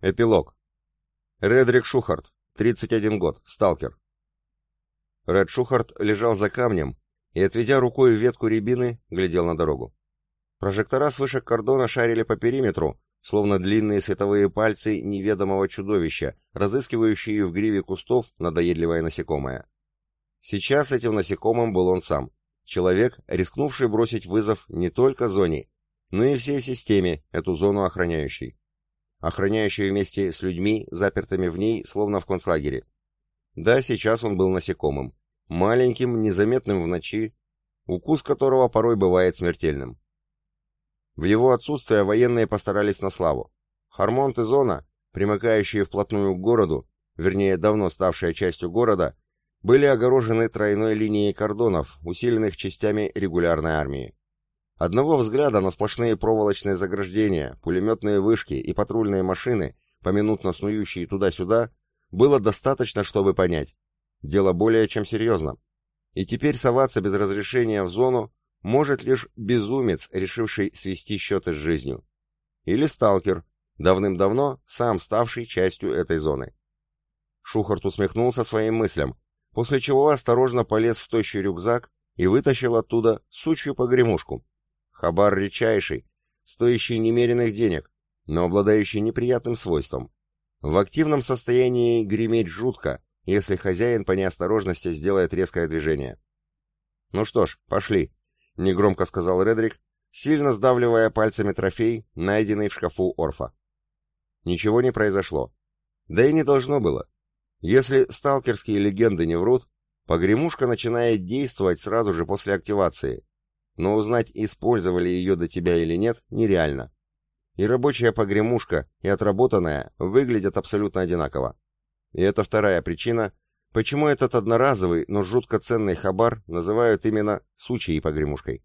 Эпилог. Редрик Шухарт, 31 год, сталкер. Ред Шухарт лежал за камнем и, отведя рукой ветку рябины, глядел на дорогу. Прожектора с вышек кордона шарили по периметру, словно длинные световые пальцы неведомого чудовища, разыскивающие в гриве кустов надоедливое насекомое. Сейчас этим насекомым был он сам, человек, рискнувший бросить вызов не только зоне, но и всей системе, эту зону охраняющей охраняющий вместе с людьми, запертыми в ней, словно в концлагере. Да, сейчас он был насекомым, маленьким, незаметным в ночи, укус которого порой бывает смертельным. В его отсутствие военные постарались на славу. Хармонт и зона, примыкающие вплотную к городу, вернее, давно ставшая частью города, были огорожены тройной линией кордонов, усиленных частями регулярной армии. Одного взгляда на сплошные проволочные заграждения, пулеметные вышки и патрульные машины, поминутно снующие туда-сюда, было достаточно, чтобы понять. Дело более чем серьезно. И теперь соваться без разрешения в зону может лишь безумец, решивший свести счеты с жизнью. Или сталкер, давным-давно сам ставший частью этой зоны. Шухарт усмехнулся своим мыслям, после чего осторожно полез в тощий рюкзак и вытащил оттуда сучью погремушку, Хабар редчайший, стоящий немеренных денег, но обладающий неприятным свойством. В активном состоянии греметь жутко, если хозяин по неосторожности сделает резкое движение. «Ну что ж, пошли», — негромко сказал Редрик, сильно сдавливая пальцами трофей, найденный в шкафу Орфа. Ничего не произошло. Да и не должно было. Если сталкерские легенды не врут, погремушка начинает действовать сразу же после активации, но узнать, использовали ее до тебя или нет, нереально. И рабочая погремушка, и отработанная выглядят абсолютно одинаково. И это вторая причина, почему этот одноразовый, но жутко ценный хабар называют именно сучьей погремушкой.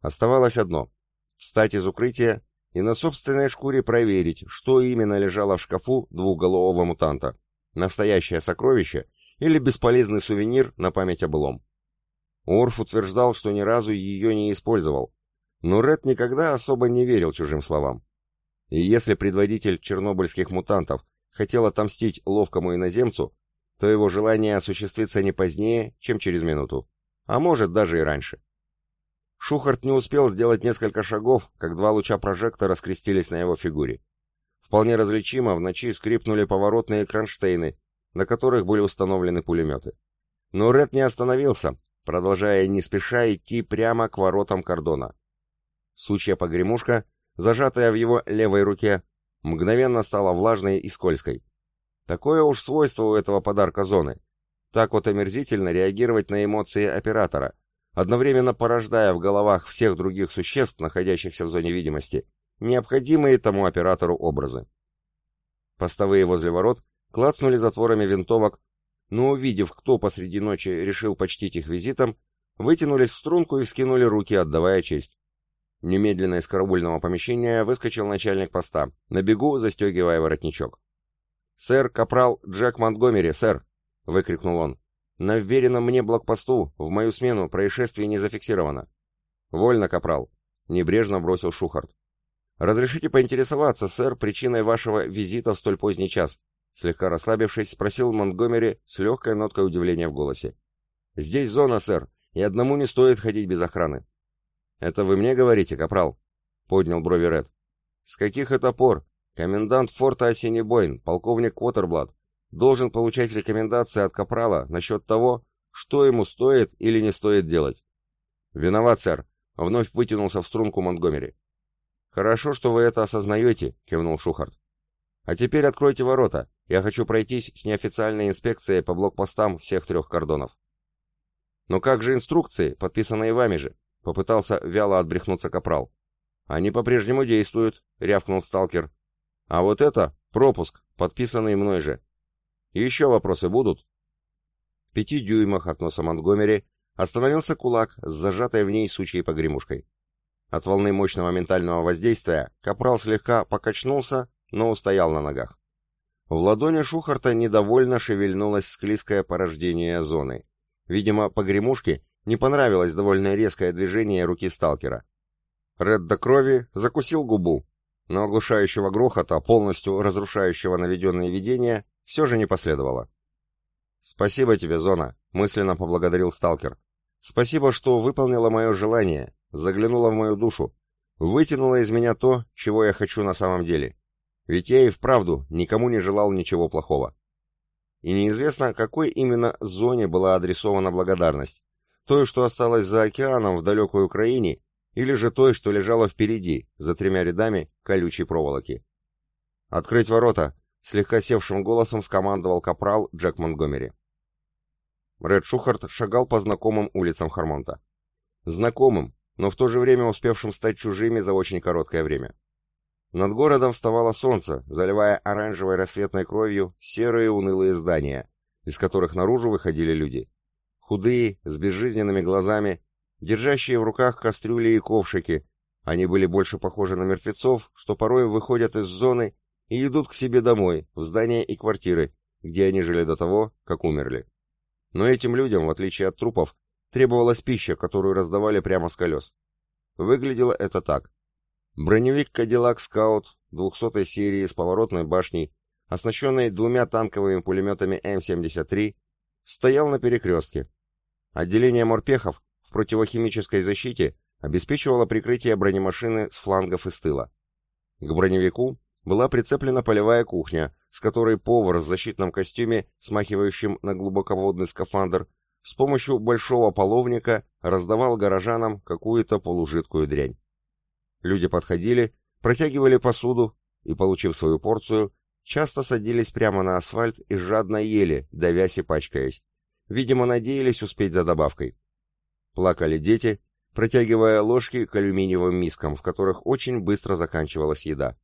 Оставалось одно — встать из укрытия и на собственной шкуре проверить, что именно лежало в шкафу двухголового мутанта. Настоящее сокровище или бесполезный сувенир на память о былом. Орф утверждал, что ни разу ее не использовал, но Ред никогда особо не верил чужим словам. И если предводитель чернобыльских мутантов хотел отомстить ловкому иноземцу, то его желание осуществится не позднее, чем через минуту, а может даже и раньше. Шухарт не успел сделать несколько шагов, как два луча прожектора скрестились на его фигуре. Вполне различимо в ночи скрипнули поворотные кронштейны, на которых были установлены пулеметы. Но Ред не остановился, продолжая не спеша идти прямо к воротам кордона. Сучья погремушка, зажатая в его левой руке, мгновенно стала влажной и скользкой. Такое уж свойство у этого подарка зоны. Так вот омерзительно реагировать на эмоции оператора, одновременно порождая в головах всех других существ, находящихся в зоне видимости, необходимые тому оператору образы. Постовые возле ворот клацнули затворами винтовок, но увидев, кто посреди ночи решил почтить их визитом, вытянулись в струнку и вскинули руки, отдавая честь. Немедленно из караульного помещения выскочил начальник поста, на бегу застегивая воротничок. «Сэр, капрал Джек Монтгомери, сэр!» — выкрикнул он. «На вверенном мне блокпосту в мою смену происшествие не зафиксировано». «Вольно, капрал», — небрежно бросил Шухарт. «Разрешите поинтересоваться, сэр, причиной вашего визита в столь поздний час?» Слегка расслабившись, спросил Монтгомери с легкой ноткой удивления в голосе. «Здесь зона, сэр, и одному не стоит ходить без охраны». «Это вы мне говорите, капрал?» — поднял брови Ред. «С каких это пор? Комендант форта Осенний Бойн, полковник Квотерблад, должен получать рекомендации от капрала насчет того, что ему стоит или не стоит делать». «Виноват, сэр», — вновь вытянулся в струнку Монтгомери. «Хорошо, что вы это осознаете», — кивнул Шухарт. А теперь откройте ворота. Я хочу пройтись с неофициальной инспекцией по блокпостам всех трех кордонов. Но как же инструкции, подписанные вами же? Попытался вяло отбрехнуться капрал. Они по-прежнему действуют, рявкнул сталкер. А вот это пропуск, подписанный мной же. еще вопросы будут? В пяти дюймах от носа Монтгомери остановился кулак с зажатой в ней сучьей погремушкой. От волны мощного ментального воздействия капрал слегка покачнулся но устоял на ногах. В ладони Шухарта недовольно шевельнулось склизкое порождение зоны. Видимо, погремушке не понравилось довольно резкое движение руки сталкера. Ред до крови закусил губу. но оглушающего грохота, полностью разрушающего наведенные видения, все же не последовало. «Спасибо тебе, Зона», — мысленно поблагодарил сталкер. «Спасибо, что выполнила мое желание, заглянула в мою душу, вытянула из меня то, чего я хочу на самом деле. Ведь я и вправду никому не желал ничего плохого. И неизвестно, какой именно зоне была адресована благодарность. Той, что осталась за океаном в далекой Украине, или же той, что лежала впереди, за тремя рядами колючей проволоки. «Открыть ворота!» — слегка севшим голосом скомандовал капрал Джек Монтгомери. Ред Шухарт шагал по знакомым улицам Хармонта. Знакомым, но в то же время успевшим стать чужими за очень короткое время. Над городом вставало солнце, заливая оранжевой рассветной кровью серые унылые здания, из которых наружу выходили люди. Худые, с безжизненными глазами, держащие в руках кастрюли и ковшики. Они были больше похожи на мертвецов, что порой выходят из зоны и идут к себе домой, в здания и квартиры, где они жили до того, как умерли. Но этим людям, в отличие от трупов, требовалась пища, которую раздавали прямо с колес. Выглядело это так. Броневик Cadillac Scout 200 серии с поворотной башней, оснащенный двумя танковыми пулеметами М-73, стоял на перекрестке. Отделение морпехов в противохимической защите обеспечивало прикрытие бронемашины с флангов и с тыла. К броневику была прицеплена полевая кухня, с которой повар в защитном костюме, смахивающем на глубоководный скафандр, с помощью большого половника раздавал горожанам какую-то полужидкую дрянь. Люди подходили, протягивали посуду и, получив свою порцию, часто садились прямо на асфальт и жадно ели, давясь и пачкаясь. Видимо, надеялись успеть за добавкой. Плакали дети, протягивая ложки к алюминиевым мискам, в которых очень быстро заканчивалась еда.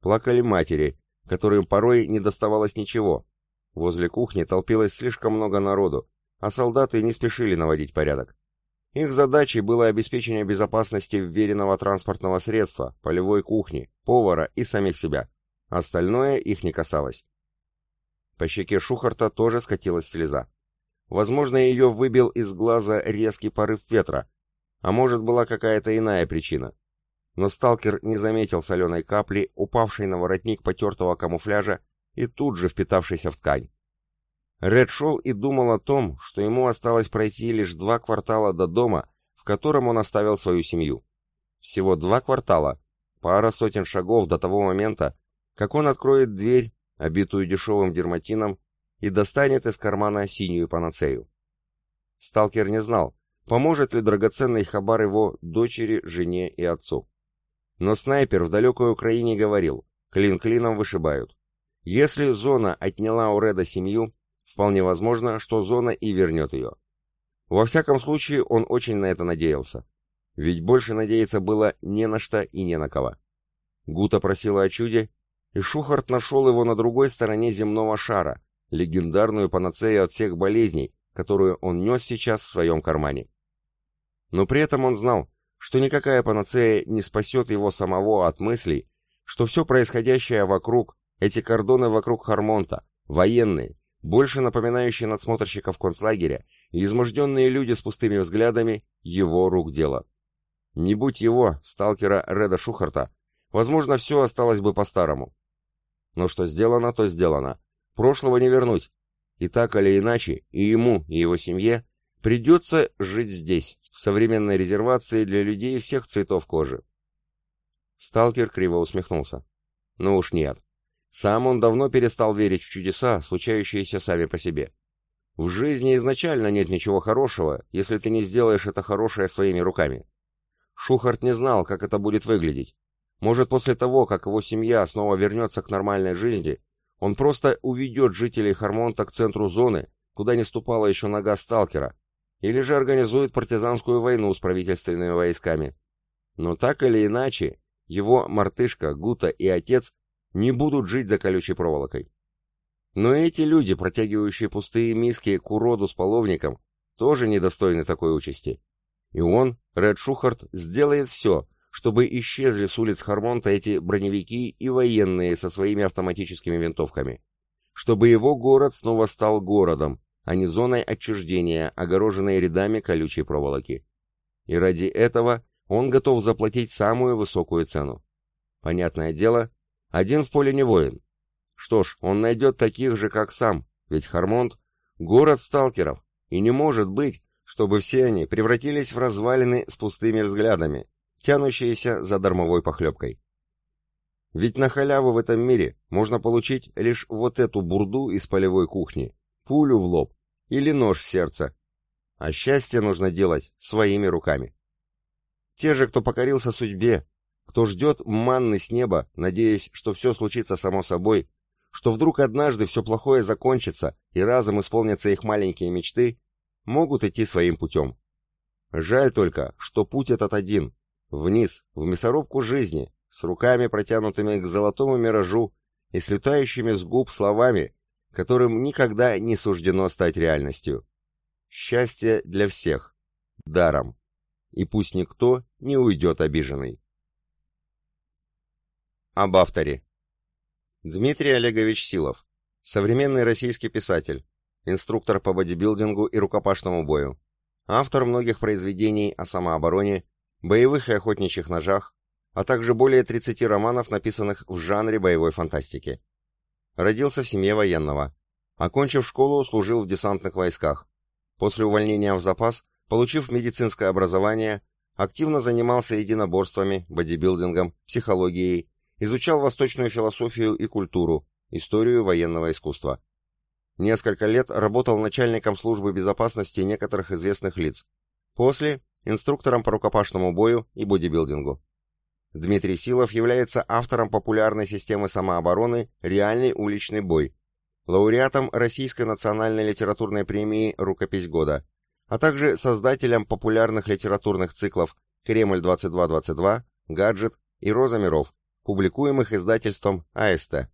Плакали матери, которым порой не доставалось ничего. Возле кухни толпилось слишком много народу, а солдаты не спешили наводить порядок. Их задачей было обеспечение безопасности вверенного транспортного средства, полевой кухни, повара и самих себя. Остальное их не касалось. По щеке Шухарта тоже скатилась слеза. Возможно, ее выбил из глаза резкий порыв ветра, а может, была какая-то иная причина. Но сталкер не заметил соленой капли, упавшей на воротник потертого камуфляжа и тут же впитавшейся в ткань. Ред шел и думал о том, что ему осталось пройти лишь два квартала до дома, в котором он оставил свою семью. Всего два квартала, пара сотен шагов до того момента, как он откроет дверь, обитую дешевым дерматином, и достанет из кармана синюю панацею. Сталкер не знал, поможет ли драгоценный хабар его дочери, жене и отцу. Но снайпер в далекой Украине говорил, клин клином вышибают. Если зона отняла у Реда семью, Вполне возможно, что зона и вернет ее. Во всяком случае, он очень на это надеялся. Ведь больше надеяться было не на что и не на кого. Гута просила о чуде, и Шухарт нашел его на другой стороне земного шара, легендарную панацею от всех болезней, которую он нес сейчас в своем кармане. Но при этом он знал, что никакая панацея не спасет его самого от мыслей, что все происходящее вокруг, эти кордоны вокруг Хармонта, военные, больше напоминающие надсмотрщиков концлагеря, и изможденные люди с пустыми взглядами — его рук дело. Не будь его, сталкера Реда Шухарта, возможно, все осталось бы по-старому. Но что сделано, то сделано. Прошлого не вернуть. И так или иначе, и ему, и его семье придется жить здесь, в современной резервации для людей всех цветов кожи. Сталкер криво усмехнулся. Ну уж нет. Сам он давно перестал верить в чудеса, случающиеся сами по себе. В жизни изначально нет ничего хорошего, если ты не сделаешь это хорошее своими руками. Шухарт не знал, как это будет выглядеть. Может, после того, как его семья снова вернется к нормальной жизни, он просто уведет жителей Хармонта к центру зоны, куда не ступала еще нога сталкера, или же организует партизанскую войну с правительственными войсками. Но так или иначе, его мартышка, Гута и отец не будут жить за колючей проволокой. Но эти люди, протягивающие пустые миски к уроду с половником, тоже недостойны такой участи. И он, Ред Шухарт, сделает все, чтобы исчезли с улиц Хармонта эти броневики и военные со своими автоматическими винтовками. Чтобы его город снова стал городом, а не зоной отчуждения, огороженной рядами колючей проволоки. И ради этого он готов заплатить самую высокую цену. Понятное дело, один в поле не воин. Что ж, он найдет таких же, как сам, ведь Хармонд — город сталкеров, и не может быть, чтобы все они превратились в развалины с пустыми взглядами, тянущиеся за дармовой похлебкой. Ведь на халяву в этом мире можно получить лишь вот эту бурду из полевой кухни, пулю в лоб или нож в сердце. А счастье нужно делать своими руками. Те же, кто покорился судьбе, кто ждет манны с неба, надеясь, что все случится само собой, что вдруг однажды все плохое закончится и разом исполнятся их маленькие мечты, могут идти своим путем. Жаль только, что путь этот один, вниз, в мясорубку жизни, с руками протянутыми к золотому миражу и слетающими с губ словами, которым никогда не суждено стать реальностью. Счастье для всех. Даром. И пусть никто не уйдет обиженный. Об авторе. Дмитрий Олегович Силов. Современный российский писатель. Инструктор по бодибилдингу и рукопашному бою. Автор многих произведений о самообороне, боевых и охотничьих ножах, а также более 30 романов, написанных в жанре боевой фантастики. Родился в семье военного. Окончив школу, служил в десантных войсках. После увольнения в запас, получив медицинское образование, активно занимался единоборствами, бодибилдингом, психологией, изучал восточную философию и культуру, историю военного искусства. Несколько лет работал начальником службы безопасности некоторых известных лиц. После – инструктором по рукопашному бою и бодибилдингу. Дмитрий Силов является автором популярной системы самообороны «Реальный уличный бой», лауреатом Российской национальной литературной премии «Рукопись года», а также создателем популярных литературных циклов «Кремль-2222», «Гаджет» и «Роза миров», публикуемых издательством АСТ.